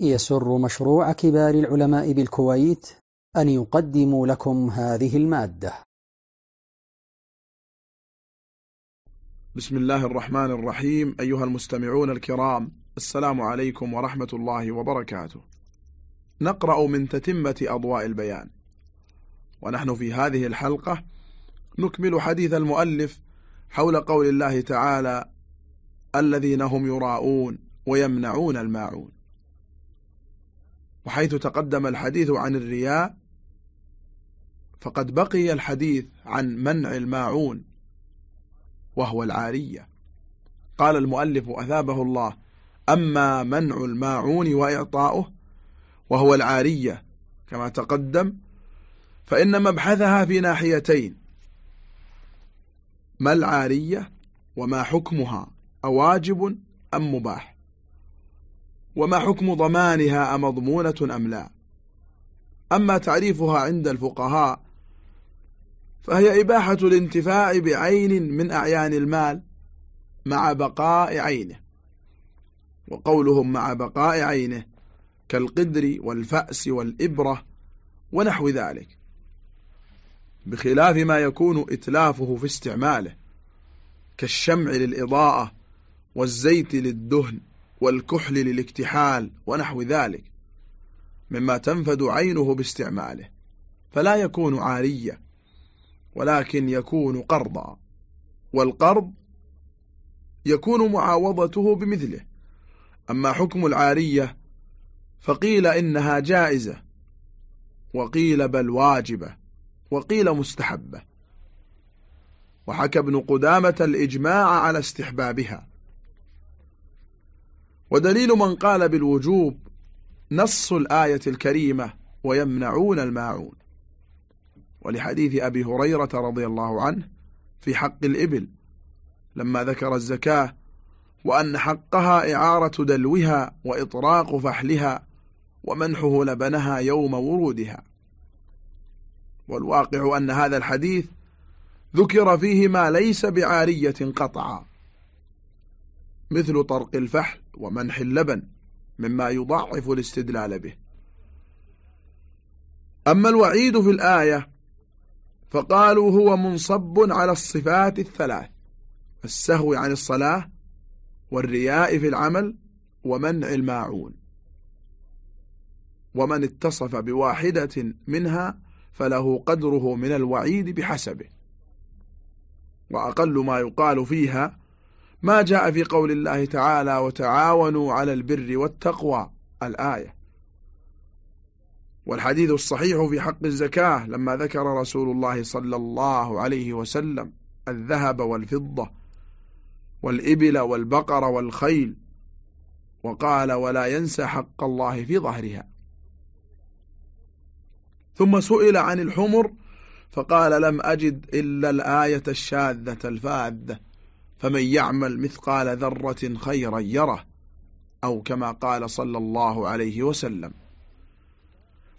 يسر مشروع كبار العلماء بالكويت أن يقدم لكم هذه المادة. بسم الله الرحمن الرحيم. أيها المستمعون الكرام السلام عليكم ورحمة الله وبركاته. نقرأ من تتمة أضواء البيان. ونحن في هذه الحلقة نكمل حديث المؤلف حول قول الله تعالى الذين هم يراءون ويمنعون الماعون. وحيث تقدم الحديث عن الرياء فقد بقي الحديث عن منع الماعون وهو العارية. قال المؤلف أثابه الله أما منع الماعون وإعطاؤه وهو العارية كما تقدم فإن مبحثها في ناحيتين ما العارية وما حكمها أواجب أم مباح؟ وما حكم ضمانها أمضمونة أم لا. أما تعريفها عند الفقهاء فهي إباحة الانتفاع بعين من أعيان المال مع بقاء عينه وقولهم مع بقاء عينه كالقدر والفأس والإبرة ونحو ذلك بخلاف ما يكون إتلافه في استعماله كالشمع للإضاءة والزيت للدهن والكحل للاكتحال ونحو ذلك مما تنفد عينه باستعماله فلا يكون عارية ولكن يكون قرضا والقرض يكون معاوضته بمثله. أما حكم العارية فقيل إنها جائزة وقيل بل واجبة وقيل مستحبة. وحكى ابن قدامة الإجماع على استحبابها. ودليل من قال بالوجوب نص الآية الكريمة ويمنعون الماعون. ولحديث أبي هريرة رضي الله عنه في حق الإبل لما ذكر الزكاة وأن حقها إعارة دلوها وإطراق فحلها ومنحه لبنها يوم ورودها. والواقع أن هذا الحديث ذكر فيه ما ليس بعارية قطعا. مثل طرق الفحل ومنح اللبن مما يضعف الاستدلال به. أما الوعيد في الآية فقالوا هو منصب على الصفات الثلاث السهو عن الصلاة والرياء في العمل ومنع الماعون. ومن اتصف بواحدة منها فله قدره من الوعيد بحسبه. وأقل ما يقال فيها ما جاء في قول الله تعالى وتعاونوا على البر والتقوى الآية. والحديث الصحيح في حق الزكاة لما ذكر رسول الله صلى الله عليه وسلم الذهب والفضة والإبل والبقر والخيل وقال ولا ينسى حق الله في ظهرها. ثم سئل عن الحمر فقال لم أجد إلا الآية الشاذة الفاذة. فمن يعمل مثقال ذرة خيرا يره أو كما قال صلى الله عليه وسلم.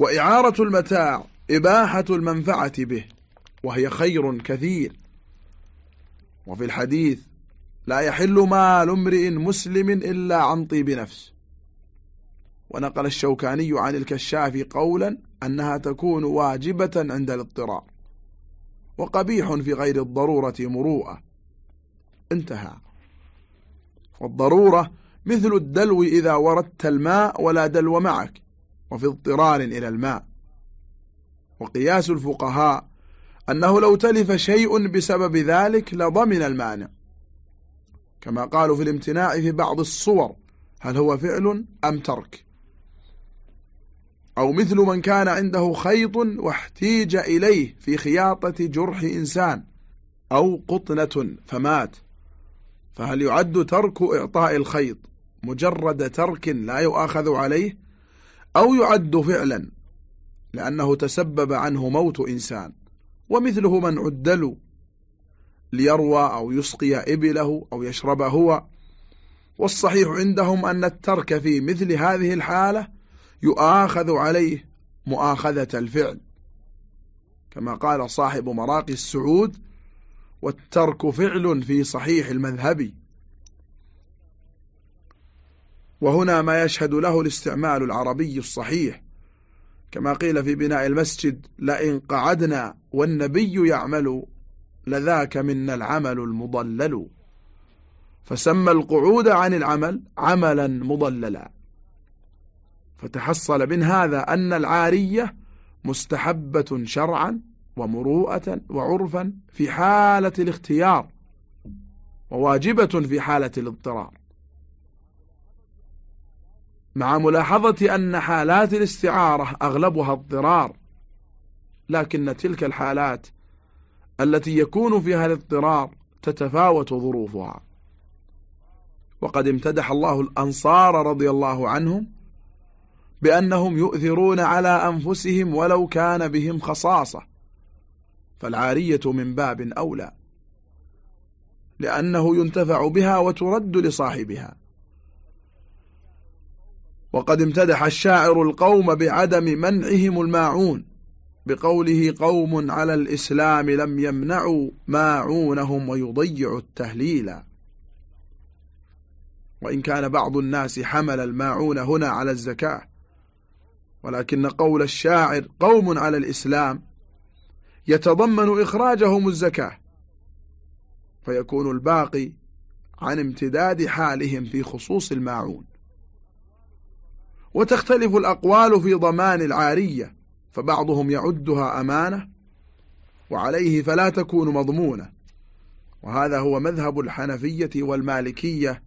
وإعارة المتاع إباحة المنفعة به وهي خير كثير. وفي الحديث لا يحل مال امرئ مسلم إلا عن طيب نفس. ونقل الشوكاني عن الكشاف قولا أنها تكون واجبة عند الاضطرار. وقبيح في غير الضرورة مروءة. انتهى. والضرورة مثل الدلو إذا وردت الماء ولا دلو معك وفي اضطرار إلى الماء. وقياس الفقهاء أنه لو تلف شيء بسبب ذلك لضمن المانع. كما قالوا في الامتناع في بعض الصور هل هو فعل أم ترك؟ أو مثل من كان عنده خيط واحتيج إليه في خياطة جرح إنسان أو قطنة فمات. فهل يعد ترك إعطاء الخيط مجرد ترك لا يؤاخذ عليه؟ أو يعد فعلا لأنه تسبب عنه موت إنسان ومثله من عدل ليروى أو يسقي إبله أو يشرب هو. والصحيح عندهم أن الترك في مثل هذه الحالة يؤاخذ عليه مؤاخذة الفعل كما قال صاحب مراقي السعود والترك فعل في صحيح المذهب. وهنا ما يشهد له الاستعمال العربي الصحيح كما قيل في بناء المسجد لئن قعدنا والنبي يعمل لذاك منا العمل المضلل. فسمى القعود عن العمل عملا مضللا. فتحصل من هذا أن العارية مستحبة شرعا ومروءة وعرفا في حالة الاختيار وواجبة في حالة الاضطرار. مع ملاحظة أن حالات الاستعارة أغلبها اضطرار لكن تلك الحالات التي يكون فيها الاضطرار تتفاوت ظروفها. وقد امتدح الله الأنصار رضي الله عنهم بأنهم يؤثرون على أنفسهم ولو كان بهم خصاصة. فالعارية من باب أولى لأنه ينتفع بها وترد لصاحبها. وقد امتدح الشاعر القوم بعدم منعهم الماعون بقوله قوم على الإسلام لم يمنعوا ماعونهم ويضيعوا التهليل. وإن كان بعض الناس حمل الماعون هنا على الزكاة ولكن قول الشاعر قوم على الإسلام يتضمن إخراجهم الزكاة. فيكون الباقي عن امتداد حالهم في خصوص الماعون. وتختلف الأقوال في ضمان العارية فبعضهم يعدها أمانة وعليه فلا تكون مضمونة. وهذا هو مذهب الحنفية والمالكية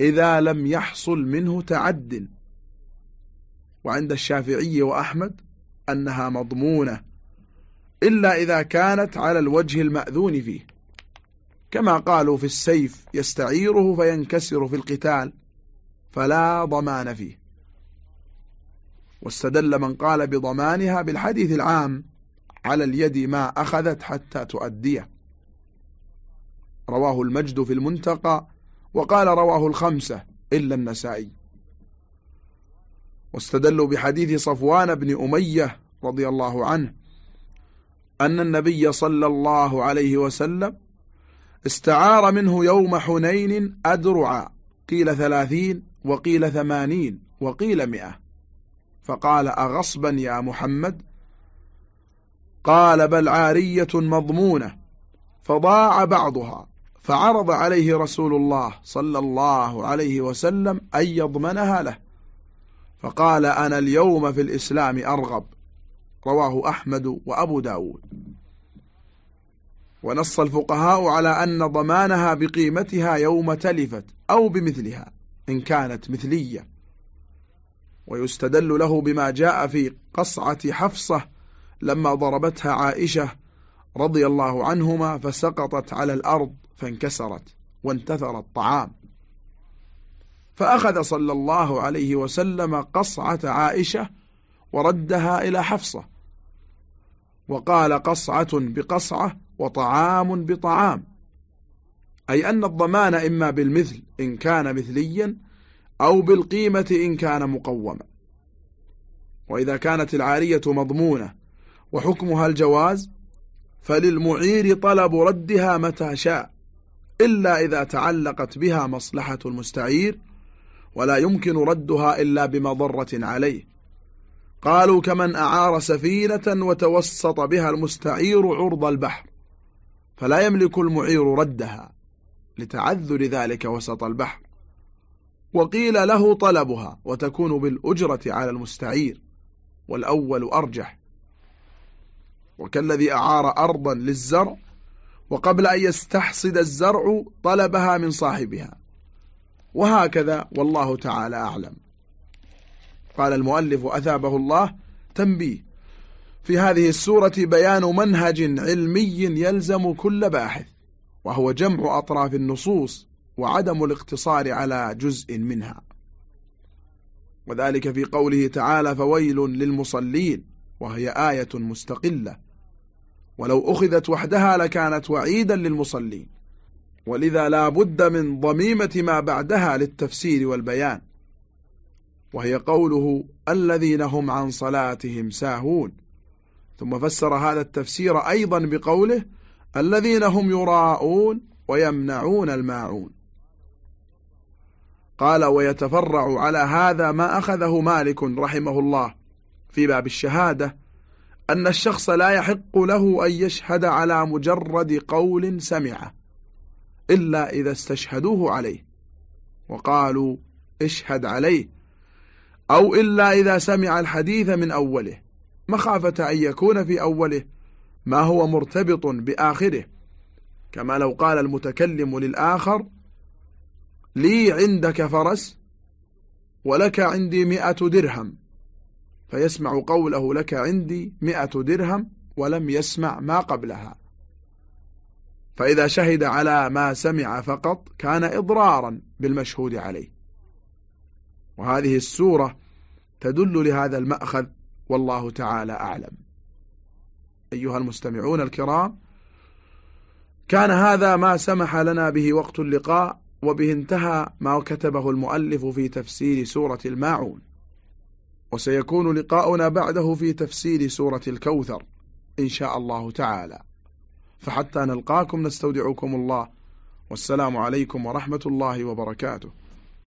إذا لم يحصل منه تعد. وعند الشافعي وأحمد أنها مضمونة. إلا إذا كانت على الوجه المأذون فيه. كما قالوا في السيف يستعيره فينكسر في القتال فلا ضمان فيه. واستدل من قال بضمانها بالحديث العام على اليد ما أخذت حتى تؤديه. رواه المجد في المنتقى وقال رواه الخمسة إلا النسائي. واستدلوا بحديث صفوان بن أمية رضي الله عنه أن النبي صلى الله عليه وسلم استعار منه يوم حنين أدرعا قيل ثلاثين وقيل ثمانين وقيل مئة. فقال أغصبا يا محمد؟ قال بل عارية مضمونة. فضاع بعضها فعرض عليه رسول الله صلى الله عليه وسلم أن يضمنها له. فقال أنا اليوم في الإسلام أرغب. رواه أحمد وأبو داود. ونص الفقهاء على أن ضمانها بقيمتها يوم تلفت أو بمثلها إن كانت مثلية. ويستدل له بما جاء في قصعة حفصة لما ضربتها عائشة رضي الله عنهما فسقطت على الأرض فانكسرت وانتثر الطعام. فأخذ صلى الله عليه وسلم قصعة عائشة وردها إلى حفصة وقال قصعة بقصعة وطعام بطعام. أي أن الضمان إما بالمثل إن كان مثليا أو بالقيمة إن كان مقوما. وإذا كانت العارية مضمونة وحكمها الجواز فللمعير طلب ردها متى شاء إلا إذا تعلقت بها مصلحة المستعير ولا يمكن ردها إلا بمضرة عليه. قالوا كمن أعار سفينة وتوسط بها المستعير عرض البحر فلا يملك المعير ردها لتعذر ذلك وسط البحر. وقيل له طلبها وتكون بالأجرة على المستعير والأول أرجح. وكالذي أعار أرضا للزرع وقبل أن يستحصد الزرع طلبها من صاحبها. وهكذا والله تعالى أعلم. قال المؤلف أثابه الله تنبيه. في هذه السورة بيان منهج علمي يلزم كل باحث وهو جمع أطراف النصوص وعدم الاقتصار على جزء منها. وذلك في قوله تعالى فويل للمصلين وهي آية مستقلة. ولو أخذت وحدها لكانت وعيدا للمصلين ولذا لا بد من ضميمة ما بعدها للتفسير والبيان. وهي قوله الذين هم عن صلاتهم ساهون. ثم فسر هذا التفسير أيضا بقوله الذين هم يراءون ويمنعون الماعون. قال ويتفرع على هذا ما أخذه مالك رحمه الله في باب الشهادة أن الشخص لا يحق له أن يشهد على مجرد قول سمعه إلا إذا استشهدوه عليه وقالوا اشهد عليه. أو إلا إذا سمع الحديث من أوله مخافة أن يكون في أوله ما هو مرتبط بآخره. كما لو قال المتكلم للآخر لي عندك فرس ولك عندي مئة درهم. فيسمع قوله لك عندي مئة درهم ولم يسمع ما قبلها. فإذا شهد على ما سمع فقط كان إضرارا بالمشهود عليه. وهذه السورة تدل لهذا المأخذ والله تعالى أعلم. أيها المستمعون الكرام كان هذا ما سمح لنا به وقت اللقاء وبه انتهى ما كتبه المؤلف في تفسير سورة الماعون. وسيكون لقاؤنا بعده في تفسير سورة الكوثر إن شاء الله تعالى. فحتى نلقاكم نستودعكم الله. والسلام عليكم ورحمة الله وبركاته.